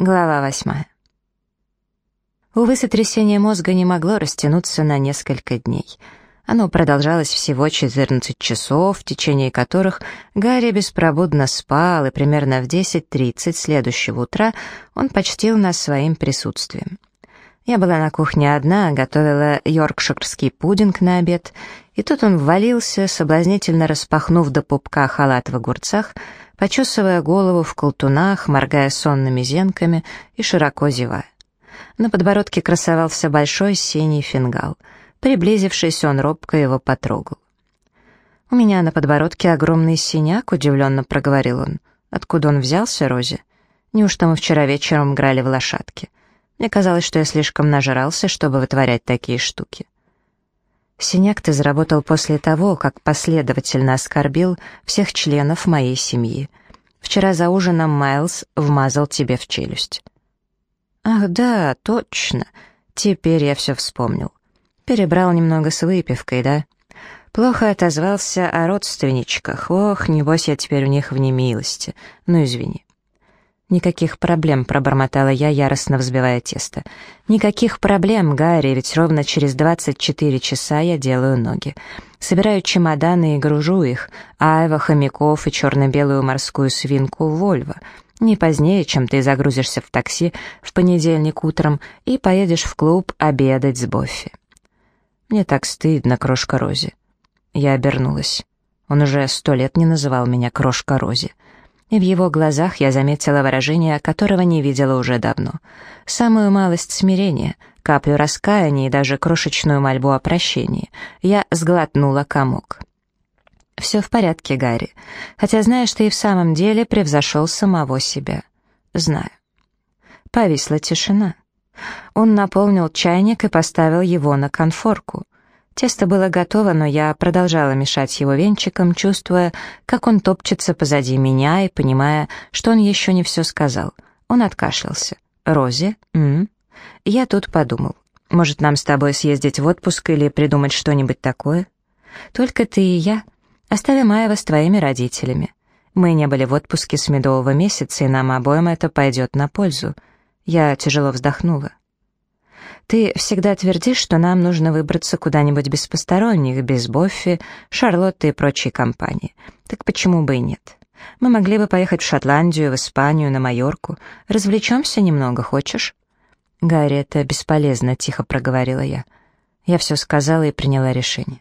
Глава восьмая. Увы, сотрясение мозга не могло растянуться на несколько дней. Оно продолжалось всего 14 часов, в течение которых Гарри беспробудно спал, и примерно в 10.30 следующего утра он почтил нас своим присутствием. Я была на кухне одна, готовила йоркширский пудинг на обед, и тут он ввалился, соблазнительно распахнув до пупка халат в огурцах, почесывая голову в колтунах, моргая сонными зенками и широко зевая. На подбородке красовался большой синий фингал. Приблизившись, он робко его потрогал. «У меня на подбородке огромный синяк», — удивленно проговорил он. «Откуда он взялся, Рози? Неужто мы вчера вечером играли в лошадки? Мне казалось, что я слишком нажрался, чтобы вытворять такие штуки». Синяк ты заработал после того, как последовательно оскорбил всех членов моей семьи. Вчера за ужином Майлз вмазал тебе в челюсть». «Ах, да, точно. Теперь я все вспомнил. Перебрал немного с выпивкой, да?» Плохо отозвался о родственничках. Ох, небось я теперь у них в немилости. Ну, извини. «Никаких проблем», — пробормотала я, яростно взбивая тесто. «Никаких проблем, Гарри, ведь ровно через 24 часа я делаю ноги. Собираю чемоданы и гружу их, айва, хомяков и черно-белую морскую свинку Вольво. Не позднее, чем ты загрузишься в такси в понедельник утром и поедешь в клуб обедать с Боффи». Мне так стыдно, крошка Рози. Я обернулась. Он уже сто лет не называл меня крошка Рози и в его глазах я заметила выражение, которого не видела уже давно. Самую малость смирения, каплю раскаяния и даже крошечную мольбу о прощении. Я сглотнула комок. «Все в порядке, Гарри. Хотя, знаешь, ты и в самом деле превзошел самого себя. Знаю». Повисла тишина. Он наполнил чайник и поставил его на конфорку. Тесто было готово, но я продолжала мешать его венчиком, чувствуя, как он топчется позади меня и понимая, что он еще не все сказал. Он откашлялся. «Рози? М -м. Я тут подумал. Может, нам с тобой съездить в отпуск или придумать что-нибудь такое? Только ты и я. Оставим Аева с твоими родителями. Мы не были в отпуске с медового месяца, и нам обоим это пойдет на пользу. Я тяжело вздохнула. Ты всегда твердишь, что нам нужно выбраться куда-нибудь без посторонних, без Боффи, Шарлотты и прочей компании. Так почему бы и нет? Мы могли бы поехать в Шотландию, в Испанию, на Майорку. Развлечемся немного, хочешь?» «Гарри, это бесполезно», — тихо проговорила я. Я все сказала и приняла решение.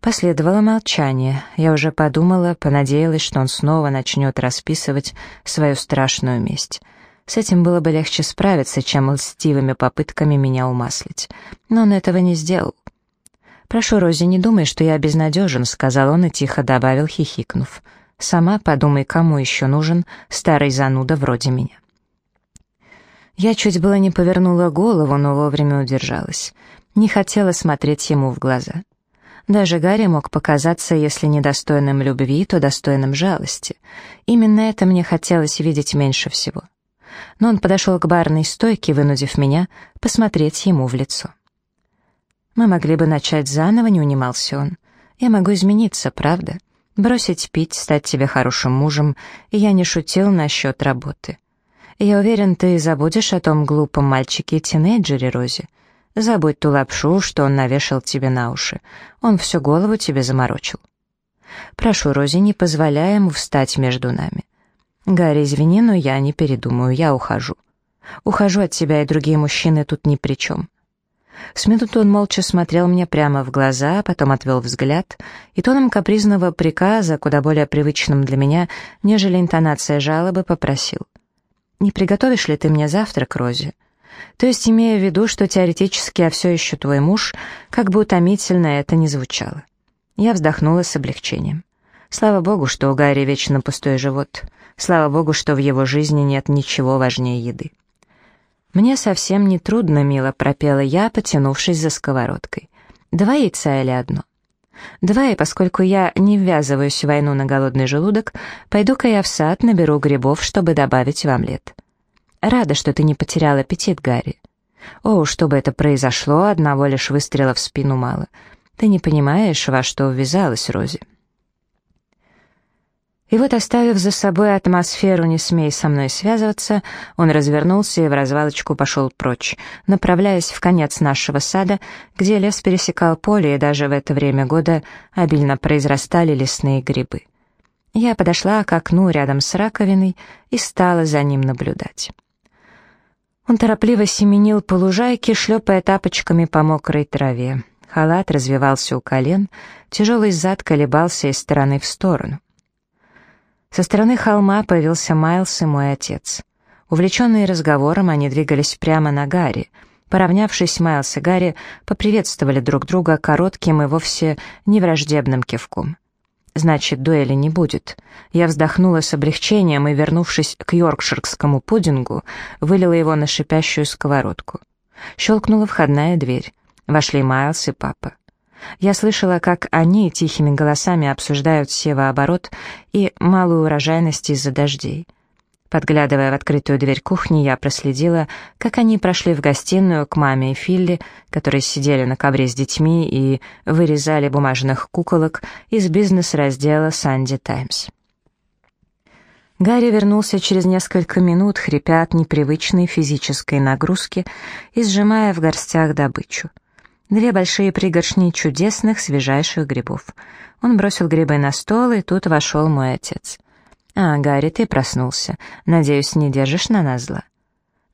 Последовало молчание. Я уже подумала, понадеялась, что он снова начнет расписывать свою страшную месть. С этим было бы легче справиться, чем льстивыми попытками меня умаслить. Но он этого не сделал. «Прошу, Рози, не думай, что я безнадежен», — сказал он и тихо добавил, хихикнув. «Сама подумай, кому еще нужен старый зануда вроде меня». Я чуть было не повернула голову, но вовремя удержалась. Не хотела смотреть ему в глаза. Даже Гарри мог показаться, если недостойным любви, то достойным жалости. Именно это мне хотелось видеть меньше всего но он подошел к барной стойке, вынудив меня посмотреть ему в лицо. «Мы могли бы начать заново», — не унимался он. «Я могу измениться, правда? Бросить пить, стать тебе хорошим мужем, и я не шутил насчет работы. Я уверен, ты забудешь о том глупом мальчике-тинейджере Розе. Забудь ту лапшу, что он навешал тебе на уши. Он всю голову тебе заморочил. Прошу, Рози, не позволяй ему встать между нами. «Гарри, извини, но я не передумаю, я ухожу. Ухожу от тебя, и другие мужчины тут ни при чем». С минуту он молча смотрел мне прямо в глаза, потом отвел взгляд и тоном капризного приказа, куда более привычным для меня, нежели интонация жалобы, попросил. «Не приготовишь ли ты мне завтрак, Рози?» То есть, имея в виду, что теоретически я все еще твой муж, как бы утомительно это ни звучало. Я вздохнула с облегчением. Слава богу, что у Гарри вечно пустой живот. Слава богу, что в его жизни нет ничего важнее еды. «Мне совсем не трудно, мило», — пропела я, потянувшись за сковородкой. «Два яйца или одно?» «Два, и поскольку я не ввязываюсь в войну на голодный желудок, пойду-ка я в сад, наберу грибов, чтобы добавить в омлет». «Рада, что ты не потерял аппетит, Гарри». «О, чтобы это произошло, одного лишь выстрела в спину мало. Ты не понимаешь, во что ввязалась Рози». И вот, оставив за собой атмосферу «не смей со мной связываться», он развернулся и в развалочку пошел прочь, направляясь в конец нашего сада, где лес пересекал поле, и даже в это время года обильно произрастали лесные грибы. Я подошла к окну рядом с раковиной и стала за ним наблюдать. Он торопливо семенил по лужайке, шлепая тапочками по мокрой траве. Халат развивался у колен, тяжелый зад колебался из стороны в сторону. Со стороны холма появился Майлз и мой отец. Увлеченные разговором, они двигались прямо на Гарри. Поравнявшись, Майлз и Гарри поприветствовали друг друга коротким и вовсе невраждебным кивком. Значит, дуэли не будет. Я вздохнула с облегчением и, вернувшись к йоркширскому пудингу, вылила его на шипящую сковородку. Щелкнула входная дверь. Вошли Майлз и папа. Я слышала, как они тихими голосами обсуждают севооборот и малую урожайность из-за дождей. Подглядывая в открытую дверь кухни, я проследила, как они прошли в гостиную к маме и Филли, которые сидели на ковре с детьми и вырезали бумажных куколок из бизнес-раздела «Санди Таймс». Гарри вернулся через несколько минут, хрипя от непривычной физической нагрузки и сжимая в горстях добычу. Две большие пригоршни чудесных, свежайших грибов. Он бросил грибы на стол, и тут вошел мой отец. «А, Гарри, ты проснулся. Надеюсь, не держишь на нас зла?»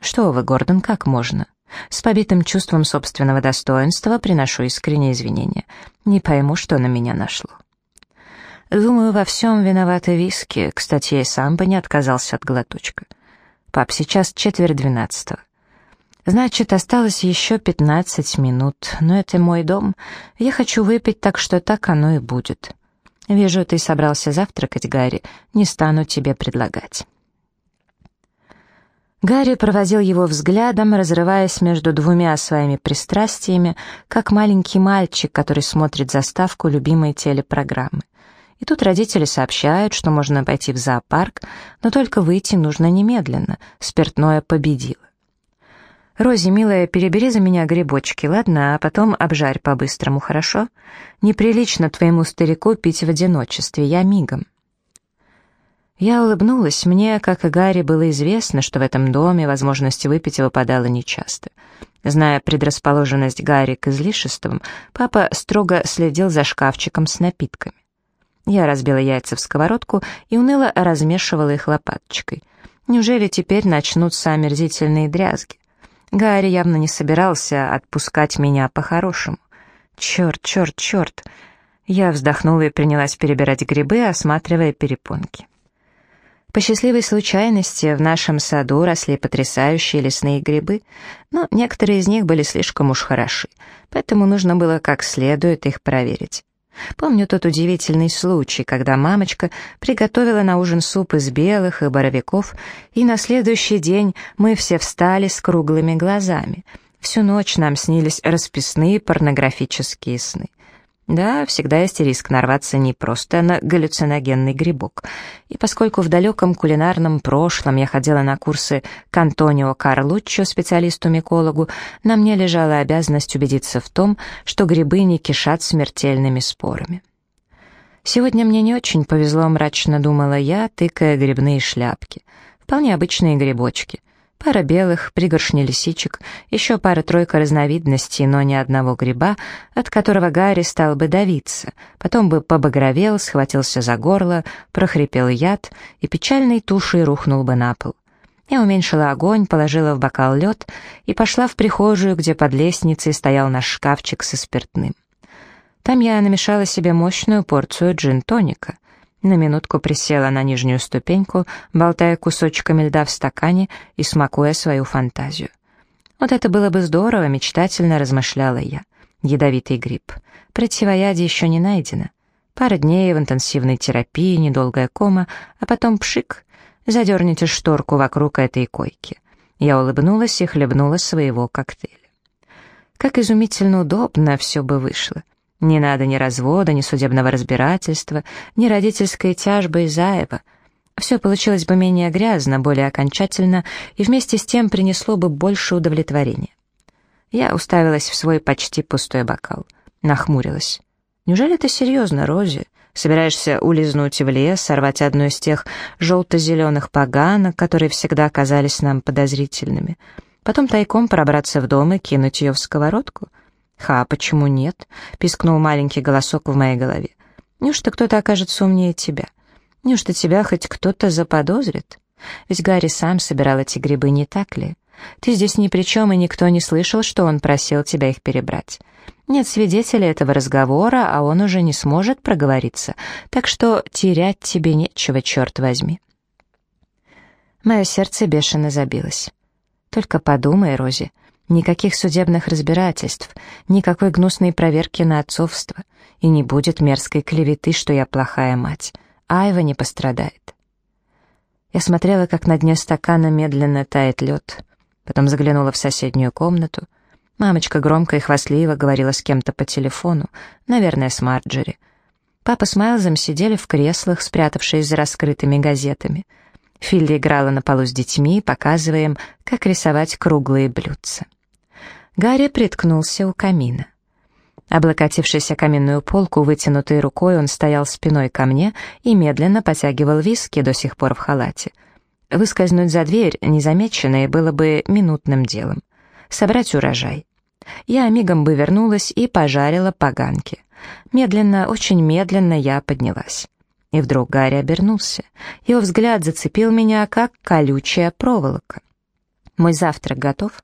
«Что вы, Гордон, как можно?» С побитым чувством собственного достоинства приношу искренние извинения. Не пойму, что на меня нашло. Думаю, во всем виноваты виски. Кстати, я и сам бы не отказался от глоточка. Пап, сейчас четверть двенадцатого. Значит, осталось еще пятнадцать минут, но это мой дом. Я хочу выпить, так что так оно и будет. Вижу, ты собрался завтракать, Гарри. Не стану тебе предлагать. Гарри проводил его взглядом, разрываясь между двумя своими пристрастиями, как маленький мальчик, который смотрит заставку любимой телепрограммы. И тут родители сообщают, что можно пойти в зоопарк, но только выйти нужно немедленно, спиртное победило. «Рози, милая, перебери за меня грибочки, ладно, а потом обжарь по-быстрому, хорошо? Неприлично твоему старику пить в одиночестве, я мигом». Я улыбнулась, мне, как и Гарри, было известно, что в этом доме возможность выпить выпадала нечасто. Зная предрасположенность Гарри к излишествам, папа строго следил за шкафчиком с напитками. Я разбила яйца в сковородку и уныло размешивала их лопаточкой. Неужели теперь начнутся омерзительные дрязги? Гарри явно не собирался отпускать меня по-хорошему. Черт, черт, черт. Я вздохнула и принялась перебирать грибы, осматривая перепонки. По счастливой случайности в нашем саду росли потрясающие лесные грибы, но некоторые из них были слишком уж хороши, поэтому нужно было как следует их проверить. Помню тот удивительный случай, когда мамочка приготовила на ужин суп из белых и боровиков, и на следующий день мы все встали с круглыми глазами. Всю ночь нам снились расписные порнографические сны. Да, всегда есть риск нарваться не просто на галлюциногенный грибок. И поскольку в далеком кулинарном прошлом я ходила на курсы к Антонио Карлуччо, специалисту-микологу, на мне лежала обязанность убедиться в том, что грибы не кишат смертельными спорами. Сегодня мне не очень повезло, мрачно думала я, тыкая грибные шляпки. Вполне обычные грибочки. Пара белых, пригоршни лисичек, еще пара-тройка разновидностей, но ни одного гриба, от которого Гарри стал бы давиться, потом бы побагровел, схватился за горло, прохрипел яд и печальной тушей рухнул бы на пол. Я уменьшила огонь, положила в бокал лед и пошла в прихожую, где под лестницей стоял наш шкафчик со спиртным. Там я намешала себе мощную порцию джин-тоника — на минутку присела на нижнюю ступеньку, болтая кусочками льда в стакане и смакуя свою фантазию. Вот это было бы здорово, мечтательно размышляла я. Ядовитый гриб. Противоядие еще не найдено. Пара дней в интенсивной терапии, недолгая кома, а потом пшик. Задерните шторку вокруг этой койки. Я улыбнулась и хлебнула своего коктейля. Как изумительно удобно все бы вышло. Не надо ни развода, ни судебного разбирательства, ни родительской тяжбы из Заева. Все получилось бы менее грязно, более окончательно и вместе с тем принесло бы больше удовлетворения. Я уставилась в свой почти пустой бокал. Нахмурилась. «Неужели это серьезно, Рози? Собираешься улизнуть в лес, сорвать одну из тех желто-зеленых поганок, которые всегда казались нам подозрительными. Потом тайком пробраться в дом и кинуть ее в сковородку? «Ха, почему нет?» — пискнул маленький голосок в моей голове. «Неужто кто-то окажется умнее тебя? Неужто тебя хоть кто-то заподозрит? Ведь Гарри сам собирал эти грибы, не так ли? Ты здесь ни при чем, и никто не слышал, что он просил тебя их перебрать. Нет свидетеля этого разговора, а он уже не сможет проговориться, так что терять тебе нечего, черт возьми. Мое сердце бешено забилось. Только подумай, Рози, никаких судебных разбирательств, никакой гнусной проверки на отцовство, и не будет мерзкой клеветы, что я плохая мать. Айва не пострадает. Я смотрела, как на дне стакана медленно тает лед, потом заглянула в соседнюю комнату — Мамочка громко и хвастливо говорила с кем-то по телефону, наверное, с Марджери. Папа с Майлзом сидели в креслах, спрятавшись за раскрытыми газетами. Филли играла на полу с детьми, показывая им, как рисовать круглые блюдца. Гарри приткнулся у камина. Облокотившись о каменную полку, вытянутой рукой, он стоял спиной ко мне и медленно потягивал виски, до сих пор в халате. Выскользнуть за дверь, незамеченной, было бы минутным делом. Собрать урожай. Я мигом бы вернулась и пожарила поганки. Медленно, очень медленно я поднялась. И вдруг Гарри обернулся. Его взгляд зацепил меня, как колючая проволока. «Мой завтрак готов?»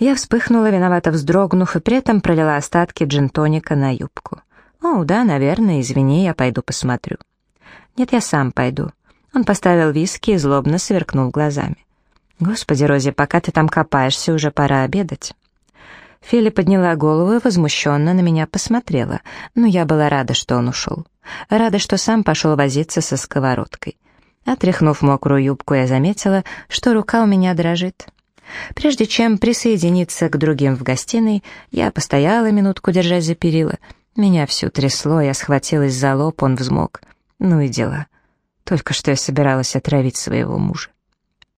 Я вспыхнула, виновато вздрогнув, и при этом пролила остатки джинтоника на юбку. «О, да, наверное, извини, я пойду посмотрю». «Нет, я сам пойду». Он поставил виски и злобно сверкнул глазами. «Господи, Рози, пока ты там копаешься, уже пора обедать». Филли подняла голову и возмущенно на меня посмотрела, но я была рада, что он ушел. Рада, что сам пошел возиться со сковородкой. Отряхнув мокрую юбку, я заметила, что рука у меня дрожит. Прежде чем присоединиться к другим в гостиной, я постояла минутку, держась за перила. Меня всю трясло, я схватилась за лоб, он взмок. Ну и дела. Только что я собиралась отравить своего мужа.